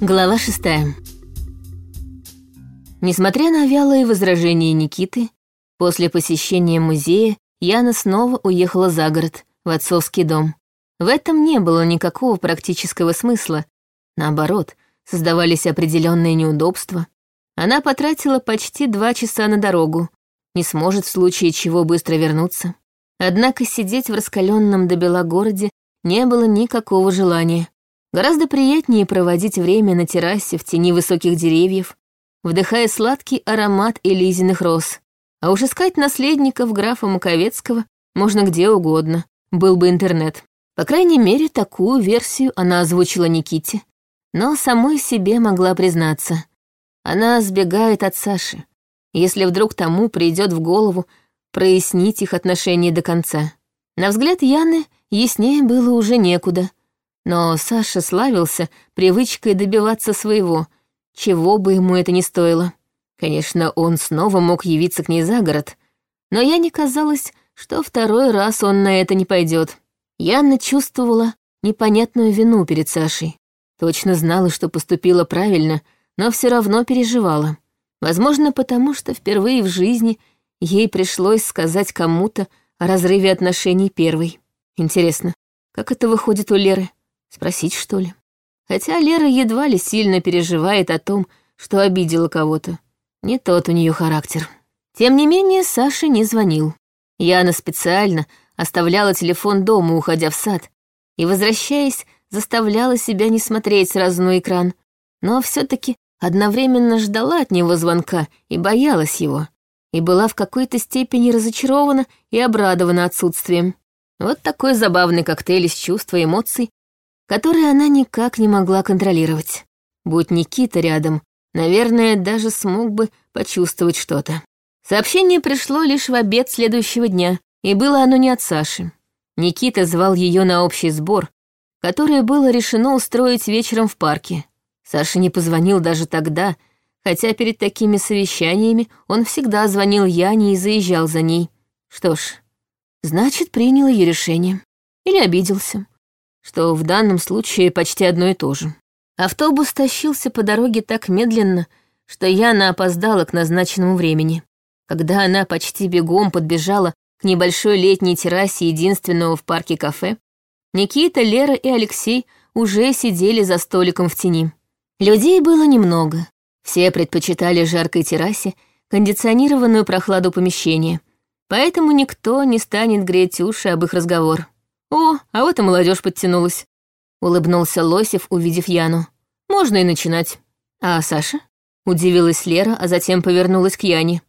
Глава шестая. Несмотря на вялые возражения Никиты, после посещения музея Яна снова уехала за город, в отцовский дом. В этом не было никакого практического смысла. Наоборот, создавались определенные неудобства. Она потратила почти два часа на дорогу, не сможет в случае чего быстро вернуться. Однако сидеть в раскаленном до бела городе не было никакого желания. Гораздо приятнее проводить время на террасе в тени высоких деревьев, вдыхая сладкий аромат элизиных роз. А уж искать наследников графа Маковецкого можно где угодно, был бы интернет. По крайней мере, такую версию она озвучила Никите, но самой себе могла признаться. Она сбегает от Саши, если вдруг тому придет в голову прояснить их отношения до конца. На взгляд Яны яснее было уже некуда, но Саша славился привычкой добиваться своего, чего бы ему это ни стоило. Конечно, он снова мог явиться к ней за город, но я не казалось, что второй раз он на это не пойдет. Яна чувствовала непонятную вину перед Сашей. Точно знала, что поступила правильно, но все равно переживала. Возможно, потому что впервые в жизни ей пришлось сказать кому-то о разрыве отношений первой. Интересно, как это выходит у Леры? Спросить, что ли? Хотя Лера едва ли сильно переживает о том, что обидела кого-то. Не тот у нее характер. Тем не менее, Саша не звонил. Яна специально оставляла телефон дома, уходя в сад, и, возвращаясь, заставляла себя не смотреть сразу на экран, но все таки одновременно ждала от него звонка и боялась его, и была в какой-то степени разочарована и обрадована отсутствием. Вот такой забавный коктейль из чувств и эмоций, которые она никак не могла контролировать. Будь Никита рядом, наверное, даже смог бы почувствовать что-то. Сообщение пришло лишь в обед следующего дня, и было оно не от Саши. Никита звал ее на общий сбор, который было решено устроить вечером в парке. Саша не позвонил даже тогда, хотя перед такими совещаниями он всегда звонил Яне и заезжал за ней. Что ж, значит, принял ее решение. Или обиделся, что в данном случае почти одно и то же. Автобус тащился по дороге так медленно, что Яна опоздала к назначенному времени. Когда она почти бегом подбежала к небольшой летней террасе единственного в парке кафе, Никита, Лера и Алексей уже сидели за столиком в тени. Людей было немного. Все предпочитали жаркой террасе кондиционированную прохладу помещения, поэтому никто не станет греть уши об их разговор. «О, а вот и молодежь подтянулась», — улыбнулся Лосев, увидев Яну. «Можно и начинать». «А Саша?» — удивилась Лера, а затем повернулась к Яне.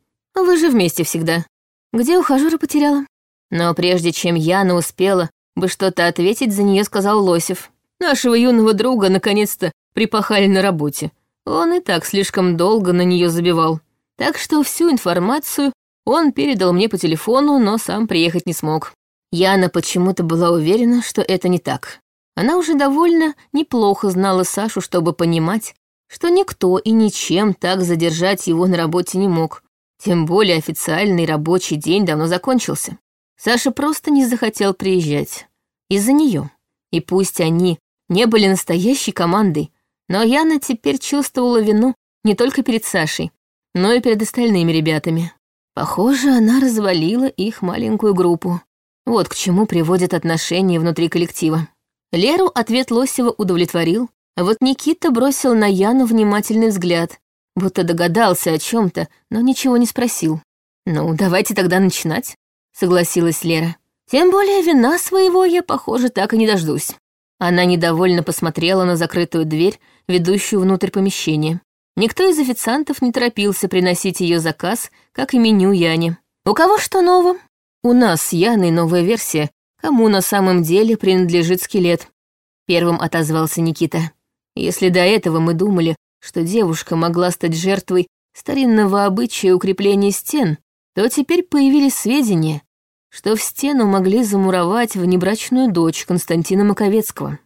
Вы же вместе всегда. Где ухажера потеряла?» Но прежде чем Яна успела бы что-то ответить, за нее сказал Лосев. «Нашего юного друга наконец-то припахали на работе. Он и так слишком долго на нее забивал. Так что всю информацию он передал мне по телефону, но сам приехать не смог». Яна почему-то была уверена, что это не так. Она уже довольно неплохо знала Сашу, чтобы понимать, что никто и ничем так задержать его на работе не мог, тем более официальный рабочий день давно закончился. Саша просто не захотел приезжать. Из-за нее. И пусть они не были настоящей командой, но Яна теперь чувствовала вину не только перед Сашей, но и перед остальными ребятами. Похоже, она развалила их маленькую группу. Вот к чему приводят отношения внутри коллектива. Леру ответ Лосева удовлетворил, а вот Никита бросил на Яну внимательный взгляд, будто догадался о чем-то, но ничего не спросил. «Ну, давайте тогда начинать», — согласилась Лера. «Тем более вина своего я, похоже, так и не дождусь». Она недовольно посмотрела на закрытую дверь, ведущую внутрь помещения. Никто из официантов не торопился приносить ее заказ, как и меню Яне. «У кого что нового?» «У нас с Яной новая версия, кому на самом деле принадлежит скелет», — первым отозвался Никита. «Если до этого мы думали, что девушка могла стать жертвой старинного обычая укрепления стен, то теперь появились сведения, что в стену могли замуровать внебрачную дочь Константина Маковецкого.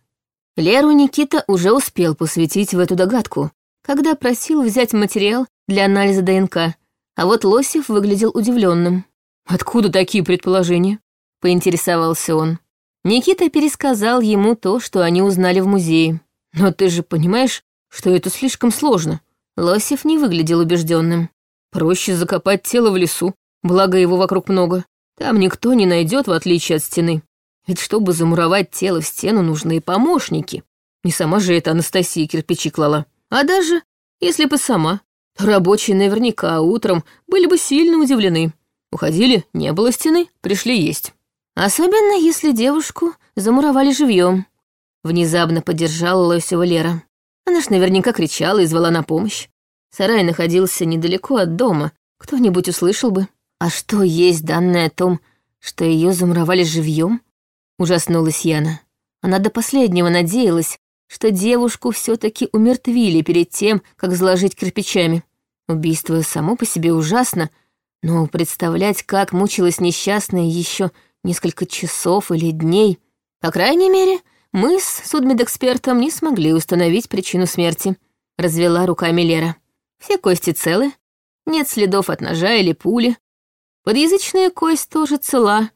Леру Никита уже успел посвятить в эту догадку, когда просил взять материал для анализа ДНК, а вот Лосев выглядел удивленным. «Откуда такие предположения?» — поинтересовался он. Никита пересказал ему то, что они узнали в музее. «Но ты же понимаешь, что это слишком сложно. Лосев не выглядел убежденным. Проще закопать тело в лесу, благо его вокруг много. Там никто не найдет, в отличие от стены. Ведь чтобы замуровать тело в стену, нужны помощники. Не сама же это Анастасия кирпичи клала. А даже если бы сама, то рабочие наверняка утром были бы сильно удивлены. Уходили, не было стены, пришли есть. Особенно если девушку замуровали живьем. Внезапно поддержала Лосева Лера. Она ж наверняка кричала и звала на помощь. Сарай находился недалеко от дома, кто-нибудь услышал бы. А что есть данные о том, что ее замуровали живьем? Ужаснулась Яна. Она до последнего надеялась, что девушку все таки умертвили перед тем, как заложить кирпичами. Убийство само по себе ужасно, но представлять, как мучилась несчастная еще несколько часов или дней, по крайней мере, мы с судмедэкспертом не смогли установить причину смерти, развела руками Лера. Все кости целы, нет следов от ножа или пули. Подъязычная кость тоже цела,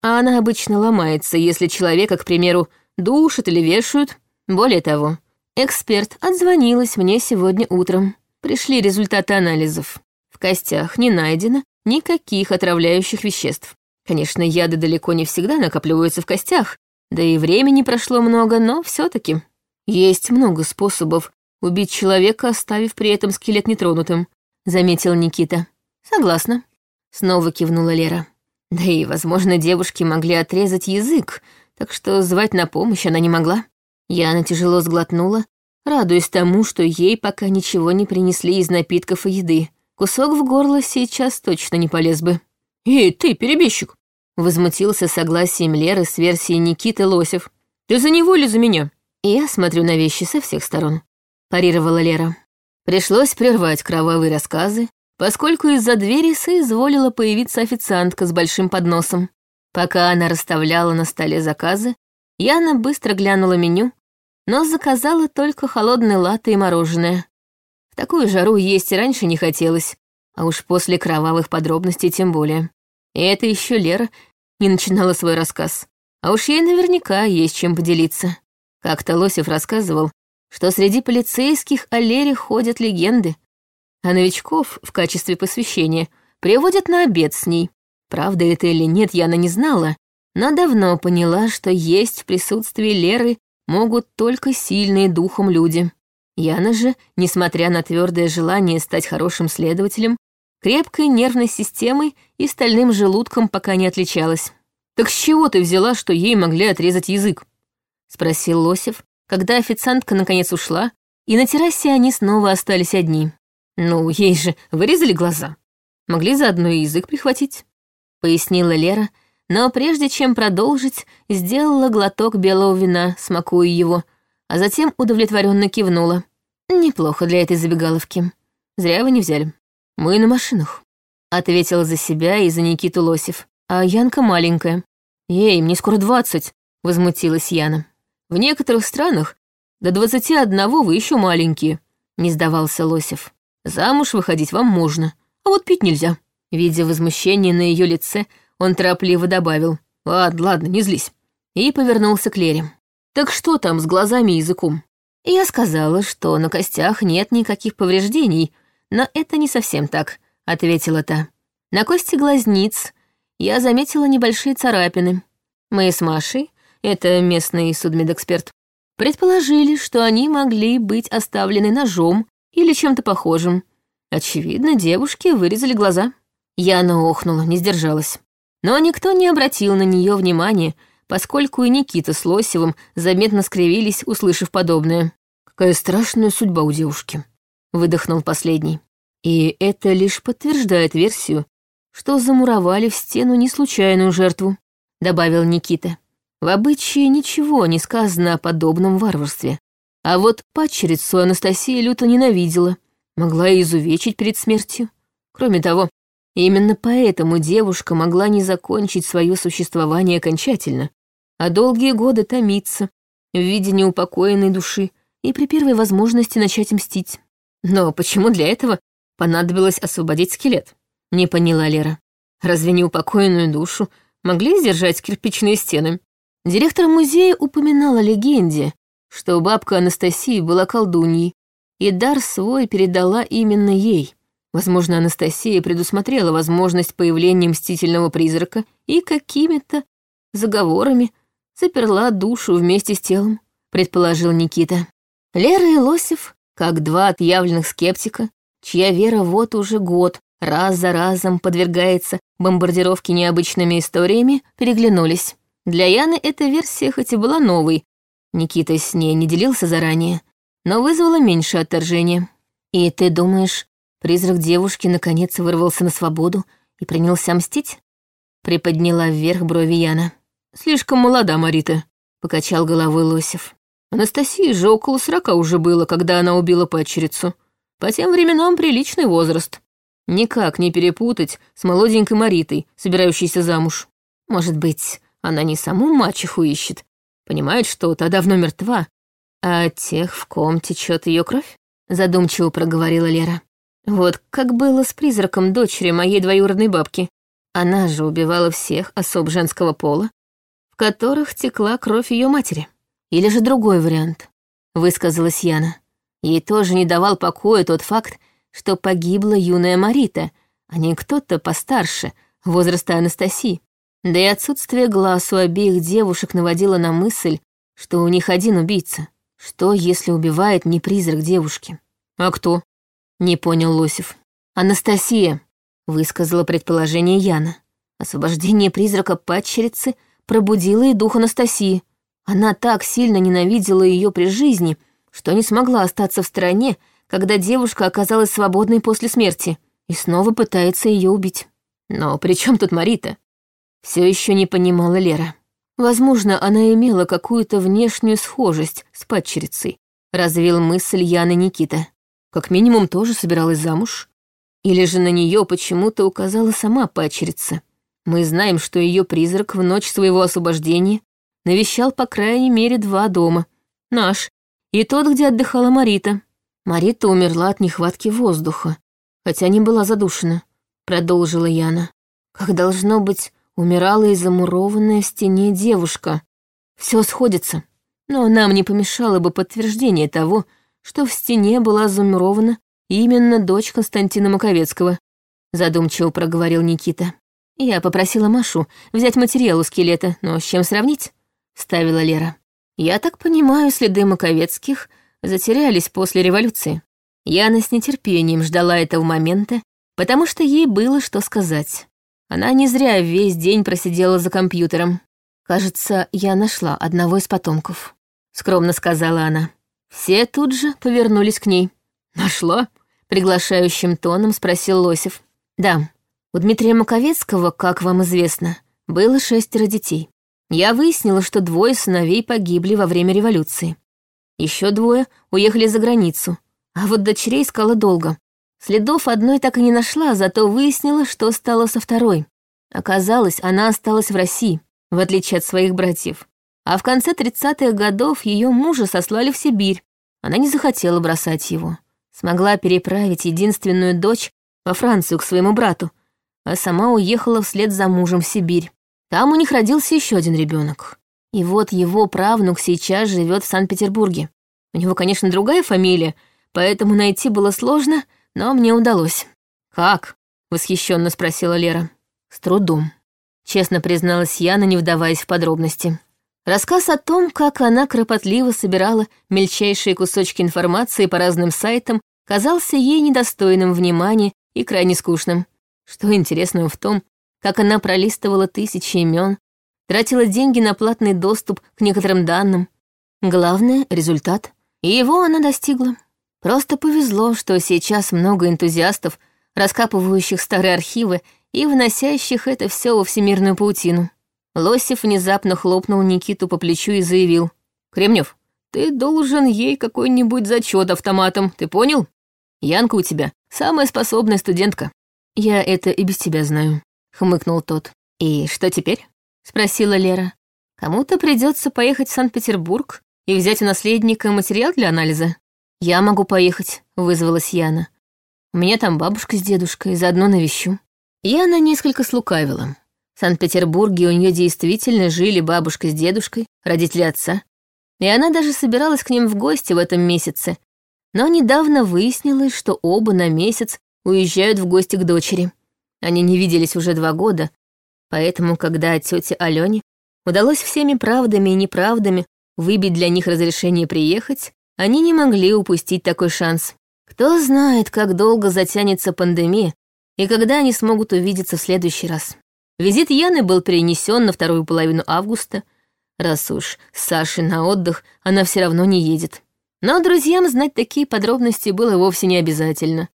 а она обычно ломается, если человека, к примеру, душат или вешают. Более того, эксперт отзвонилась мне сегодня утром. Пришли результаты анализов. В костях не найдено никаких отравляющих веществ. Конечно, яды далеко не всегда накапливаются в костях, да и времени прошло много, но все таки Есть много способов убить человека, оставив при этом скелет нетронутым, заметил Никита. Согласна. Снова кивнула Лера. Да и, возможно, девушки могли отрезать язык, так что звать на помощь она не могла. Яна тяжело сглотнула, радуясь тому, что ей пока ничего не принесли из напитков и еды. Кусок в горло сейчас точно не полез бы. «Эй, ты, перебежчик!» Возмутился согласием Леры с версией Никиты Лосев. «Ты за него или за меня?» «Я смотрю на вещи со всех сторон», — парировала Лера. Пришлось прервать кровавые рассказы, поскольку из-за двери соизволила появиться официантка с большим подносом. Пока она расставляла на столе заказы, Яна быстро глянула меню, но заказала только холодные латы и мороженое. В такую жару есть и раньше не хотелось, а уж после кровавых подробностей тем более. И это еще Лера не начинала свой рассказ. А уж ей наверняка есть чем поделиться. Как-то Лосев рассказывал, что среди полицейских о Лере ходят легенды, а новичков в качестве посвящения приводят на обед с ней. Правда это или нет, Яна не знала, но давно поняла, что есть в присутствии Леры могут только сильные духом люди. Яна же, несмотря на твердое желание стать хорошим следователем, крепкой нервной системой и стальным желудком пока не отличалась. «Так с чего ты взяла, что ей могли отрезать язык?» — спросил Лосев, когда официантка наконец ушла, и на террасе они снова остались одни. «Ну, ей же вырезали глаза. Могли заодно и язык прихватить», — пояснила Лера, но прежде чем продолжить, сделала глоток белого вина, смакуя его, а затем удовлетворенно кивнула. «Неплохо для этой забегаловки. Зря вы не взяли». «Мы на машинах», — ответила за себя и за Никиту Лосев. «А Янка маленькая». «Ей, мне скоро двадцать», — возмутилась Яна. «В некоторых странах до двадцати одного вы еще маленькие», — не сдавался Лосев. «Замуж выходить вам можно, а вот пить нельзя». Видя возмущение на ее лице, он торопливо добавил. «Ладно, ладно, не злись». И повернулся к Лере. «Так что там с глазами и языком?» Я сказала, что на костях нет никаких повреждений, «Но это не совсем так», — ответила та. «На кости глазниц я заметила небольшие царапины. Мы с Машей, это местный судмедэксперт, предположили, что они могли быть оставлены ножом или чем-то похожим. Очевидно, девушке вырезали глаза». Яна охнула, не сдержалась. Но никто не обратил на нее внимания, поскольку и Никита с Лосевым заметно скривились, услышав подобное. «Какая страшная судьба у девушки», — выдохнул последний. И это лишь подтверждает версию, что замуровали в стену не случайную жертву, добавил Никита. В обычае ничего не сказано о подобном варварстве. А вот падчерицу Анастасия люто ненавидела, могла и изувечить перед смертью. Кроме того, именно поэтому девушка могла не закончить свое существование окончательно, а долгие годы томиться в виде неупокоенной души и при первой возможности начать мстить. Но почему для этого понадобилось освободить скелет. Не поняла Лера. Разве неупокоенную душу могли сдержать кирпичные стены? Директор музея упоминала легенде, что бабка Анастасии была колдуньей, и дар свой передала именно ей. Возможно, Анастасия предусмотрела возможность появления мстительного призрака и какими-то заговорами заперла душу вместе с телом, предположил Никита. Лера и Лосев, как два отъявленных скептика, чья вера вот уже год раз за разом подвергается бомбардировке необычными историями, переглянулись. Для Яны эта версия хоть и была новой, Никита с ней не делился заранее, но вызвала меньше отторжения. «И ты думаешь, призрак девушки наконец вырвался на свободу и принялся мстить?» Приподняла вверх брови Яна. «Слишком молода Марита», — покачал головой Лосев. Анастасии же около сорока уже было, когда она убила падчерицу. По тем временам приличный возраст. Никак не перепутать с молоденькой Маритой, собирающейся замуж. Может быть, она не саму мачеху ищет, понимает, что та давно мертва, а тех, в ком течет ее кровь? Задумчиво проговорила Лера. Вот как было с призраком дочери моей двоюродной бабки. Она же убивала всех особ женского пола, в которых текла кровь ее матери. Или же другой вариант, высказалась Яна. Ей тоже не давал покоя тот факт, что погибла юная Марита, а не кто-то постарше, возраста Анастасии. Да и отсутствие глаз у обеих девушек наводило на мысль, что у них один убийца. Что, если убивает не призрак девушки? А кто? Не понял Лосев. Анастасия, высказала предположение Яна. Освобождение призрака падчерицы пробудило и дух Анастасии. Она так сильно ненавидела ее при жизни, что не смогла остаться в стороне, когда девушка оказалась свободной после смерти, и снова пытается ее убить. Но при чем тут Марита? Все еще не понимала Лера. Возможно, она имела какую-то внешнюю схожесть с падчерицей, развил мысль Яны Никита. Как минимум тоже собиралась замуж. Или же на нее почему-то указала сама падчерица. Мы знаем, что ее призрак в ночь своего освобождения навещал по крайней мере два дома. Наш и тот, где отдыхала Марита. Марита умерла от нехватки воздуха, хотя не была задушена, продолжила Яна. Как должно быть, умирала и замурованная в стене девушка. Все сходится. Но нам не помешало бы подтверждение того, что в стене была замурована именно дочь Константина Маковецкого, задумчиво проговорил Никита. Я попросила Машу взять материал у скелета, но с чем сравнить? Ставила Лера. Я так понимаю, следы Маковецких затерялись после революции. Яна с нетерпением ждала этого момента, потому что ей было что сказать. Она не зря весь день просидела за компьютером. «Кажется, я нашла одного из потомков», — скромно сказала она. Все тут же повернулись к ней. «Нашла?» — приглашающим тоном спросил Лосев. «Да, у Дмитрия Маковецкого, как вам известно, было шестеро детей. Я выяснила, что двое сыновей погибли во время революции. Еще двое уехали за границу, а вот дочерей искала долго. Следов одной так и не нашла, зато выяснила, что стало со второй. Оказалось, она осталась в России, в отличие от своих братьев. А в конце 30-х годов ее мужа сослали в Сибирь. Она не захотела бросать его. Смогла переправить единственную дочь во Францию к своему брату, а сама уехала вслед за мужем в Сибирь. Там у них родился еще один ребенок. И вот его правнук сейчас живет в Санкт-Петербурге. У него, конечно, другая фамилия, поэтому найти было сложно, но мне удалось. «Как?» — восхищенно спросила Лера. «С трудом», — честно призналась Яна, не вдаваясь в подробности. Рассказ о том, как она кропотливо собирала мельчайшие кусочки информации по разным сайтам, казался ей недостойным внимания и крайне скучным. Что интересного в том, как она пролистывала тысячи имен, тратила деньги на платный доступ к некоторым данным. Главное — результат. И его она достигла. Просто повезло, что сейчас много энтузиастов, раскапывающих старые архивы и вносящих это все во всемирную паутину. Лосев внезапно хлопнул Никиту по плечу и заявил. «Кремнев, ты должен ей какой-нибудь зачет автоматом, ты понял? Янка у тебя самая способная студентка». «Я это и без тебя знаю», — хмыкнул тот. «И что теперь?» — спросила Лера. «Кому-то придется поехать в Санкт-Петербург и взять у наследника материал для анализа». «Я могу поехать», — вызвалась Яна. «У меня там бабушка с дедушкой, заодно навещу». Яна несколько слукавила. В Санкт-Петербурге у нее действительно жили бабушка с дедушкой, родители отца. И она даже собиралась к ним в гости в этом месяце, Но недавно выяснилось, что оба на месяц уезжают в гости к дочери. Они не виделись уже два года, поэтому, когда тете Алене удалось всеми правдами и неправдами выбить для них разрешение приехать, они не могли упустить такой шанс. Кто знает, как долго затянется пандемия и когда они смогут увидеться в следующий раз. Визит Яны был перенесен на вторую половину августа, раз уж с Сашей на отдых она все равно не едет. Но друзьям знать такие подробности было вовсе не обязательно.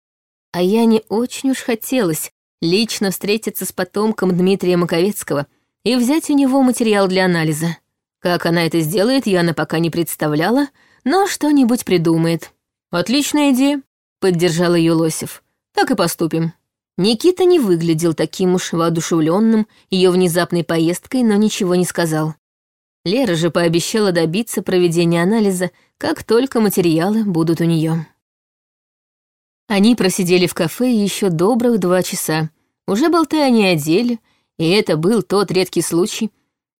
А Яне очень уж хотелось лично встретиться с потомком Дмитрия Маковецкого и взять у него материал для анализа. Как она это сделает, Яна пока не представляла, но что-нибудь придумает. «Отличная идея», — поддержал ее Лосев. «Так и поступим». Никита не выглядел таким уж воодушевленным ее внезапной поездкой, но ничего не сказал. Лера же пообещала добиться проведения анализа, как только материалы будут у нее. Они просидели в кафе еще добрых два часа, уже болтая не о деле, и это был тот редкий случай,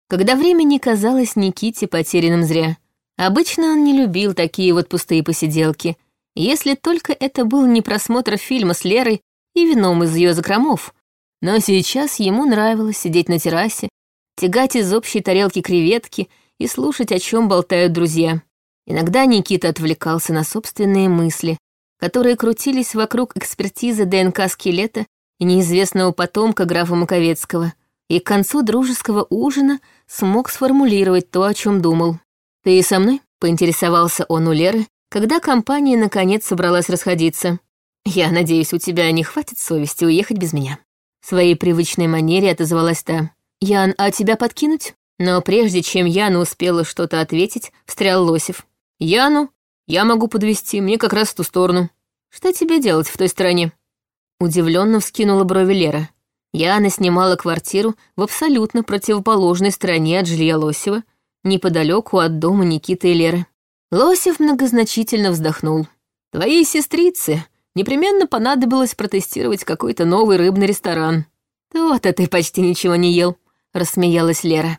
когда время не казалось Никите потерянным зря. Обычно он не любил такие вот пустые посиделки, если только это был не просмотр фильма с Лерой и вином из ее закромов. Но сейчас ему нравилось сидеть на террасе, тягать из общей тарелки креветки и слушать, о чем болтают друзья. Иногда Никита отвлекался на собственные мысли, которые крутились вокруг экспертизы ДНК скелета и неизвестного потомка графа Маковецкого, и к концу дружеского ужина смог сформулировать то, о чем думал. «Ты со мной?» — поинтересовался он у Леры, когда компания наконец собралась расходиться. «Я надеюсь, у тебя не хватит совести уехать без меня». В своей привычной манере отозвалась та. «Ян, а тебя подкинуть?» Но прежде чем Яна успела что-то ответить, встрял Лосев. «Яну? Я могу подвести, мне как раз в ту сторону. Что тебе делать в той стороне?» Удивленно вскинула брови Лера. Яна снимала квартиру в абсолютно противоположной стороне от жилья Лосева, неподалеку от дома Никиты и Леры. Лосев многозначительно вздохнул. «Твоей сестрице непременно понадобилось протестировать какой-то новый рыбный ресторан. То-то ты почти ничего не ел», — рассмеялась Лера.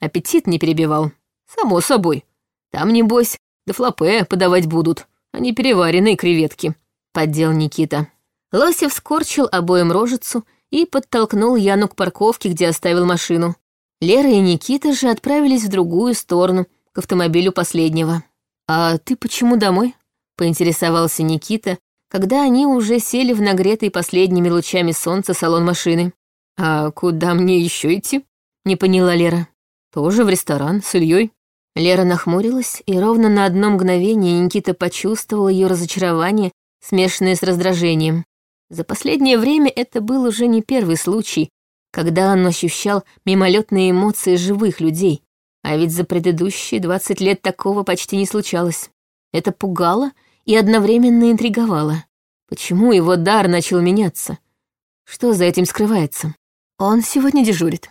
Аппетит не перебивал. «Само собой. Там, небось, дофлопе подавать будут, а не переваренные креветки», — поддел Никита. Лосев скорчил обоим рожицу и подтолкнул Яну к парковке, где оставил машину. Лера и Никита же отправились в другую сторону, к автомобилю последнего. «А ты почему домой?» — поинтересовался Никита, когда они уже сели в нагретый последними лучами солнца салон машины. «А куда мне еще идти?» — не поняла Лера. «Тоже в ресторан с Ильей. Лера нахмурилась, и ровно на одно мгновение Никита почувствовал ее разочарование, смешанное с раздражением. За последнее время это был уже не первый случай, когда он ощущал мимолетные эмоции живых людей, а ведь за предыдущие 20 лет такого почти не случалось. Это пугало и одновременно интриговало. Почему его дар начал меняться? Что за этим скрывается? Он сегодня дежурит,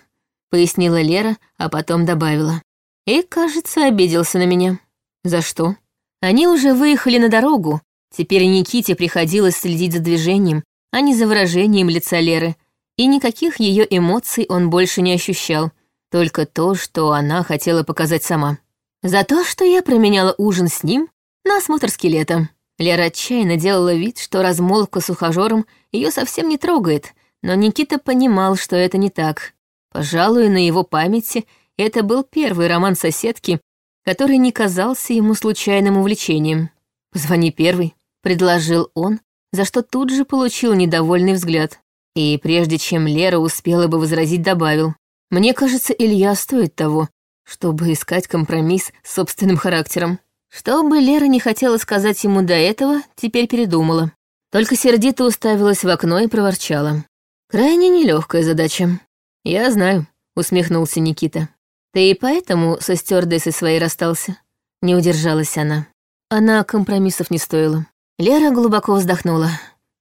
пояснила Лера, а потом добавила. И, кажется, обиделся на меня. За что? Они уже выехали на дорогу, теперь Никите приходилось следить за движением, а не за выражением лица Леры, и никаких ее эмоций он больше не ощущал, только то, что она хотела показать сама. За то, что я променяла ужин с ним на осмотр скелета. Лера отчаянно делала вид, что размолвка с ухажером ее совсем не трогает, но Никита понимал, что это не так. Пожалуй, на его памяти это был первый роман соседки, который не казался ему случайным увлечением. «Позвони первый», — предложил он, за что тут же получил недовольный взгляд. И прежде чем Лера успела бы возразить, добавил. «Мне кажется, Илья стоит того, чтобы искать компромисс с собственным характером». Что бы Лера не хотела сказать ему до этого, теперь передумала. Только сердито уставилась в окно и проворчала. «Крайне нелегкая задача». «Я знаю», — усмехнулся Никита. «Ты и поэтому со стюардессой своей расстался?» Не удержалась она. Она компромиссов не стоила. Лера глубоко вздохнула.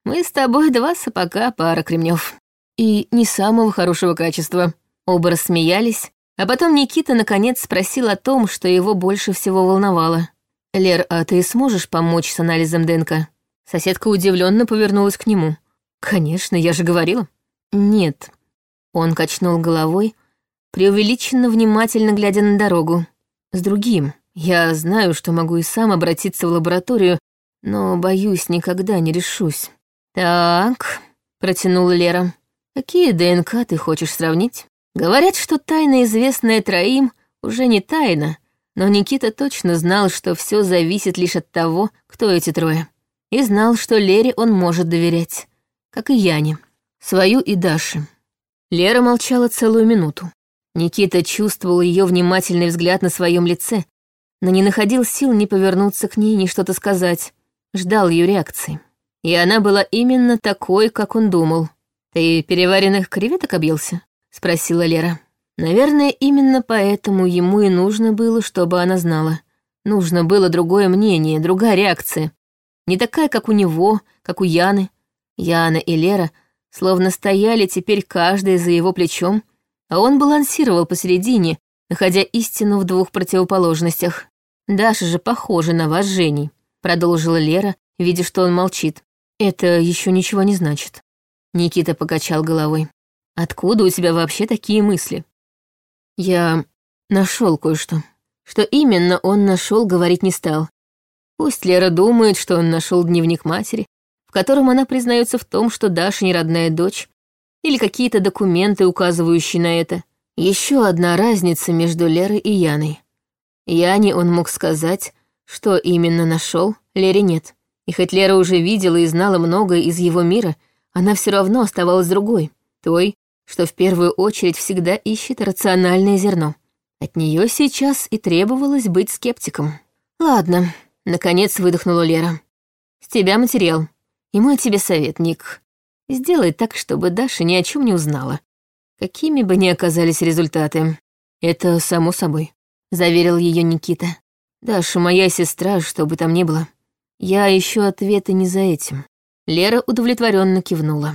«Мы с тобой два сапога, пара кремнев. И не самого хорошего качества». Оба рассмеялись, а потом Никита наконец спросил о том, что его больше всего волновало. «Лер, а ты сможешь помочь с анализом ДНК?» Соседка удивленно повернулась к нему. «Конечно, я же говорила». «Нет». Он качнул головой, преувеличенно внимательно глядя на дорогу. «С другим. Я знаю, что могу и сам обратиться в лабораторию, но, боюсь, никогда не решусь. Так, протянула Лера. Какие ДНК ты хочешь сравнить? Говорят, что тайна, известная троим, уже не тайна, но Никита точно знал, что все зависит лишь от того, кто эти трое. И знал, что Лере он может доверять, как и Яне, свою и Даше. Лера молчала целую минуту. Никита чувствовал ее внимательный взгляд на своем лице, но не находил сил ни повернуться к ней, ни что-то сказать. Ждал ее реакции. И она была именно такой, как он думал. «Ты переваренных креветок объелся?» — спросила Лера. Наверное, именно поэтому ему и нужно было, чтобы она знала. Нужно было другое мнение, другая реакция. Не такая, как у него, как у Яны. Яна и Лера словно стояли теперь каждая за его плечом, а он балансировал посередине, находя истину в двух противоположностях. «Даша же похожа на вас, Женей», — продолжила Лера, видя, что он молчит. «Это еще ничего не значит». Никита покачал головой. «Откуда у тебя вообще такие мысли?» Я нашел кое-что. Что именно он нашел, говорить не стал. Пусть Лера думает, что он нашел дневник матери, в котором она признается в том, что Даша не родная дочь, или какие-то документы, указывающие на это. Еще одна разница между Лерой и Яной. Яне он мог сказать, что именно нашел, Лере нет. И хоть Лера уже видела и знала многое из его мира, она все равно оставалась другой, той, что в первую очередь всегда ищет рациональное зерно. От нее сейчас и требовалось быть скептиком. «Ладно», — наконец выдохнула Лера. «С тебя материал. И мой тебе совет, Ник. Сделай так, чтобы Даша ни о чем не узнала. Какими бы ни оказались результаты. Это само собой», — заверил ее Никита. «Даша моя сестра, что бы там ни было. Я ищу ответы не за этим». Лера удовлетворенно кивнула.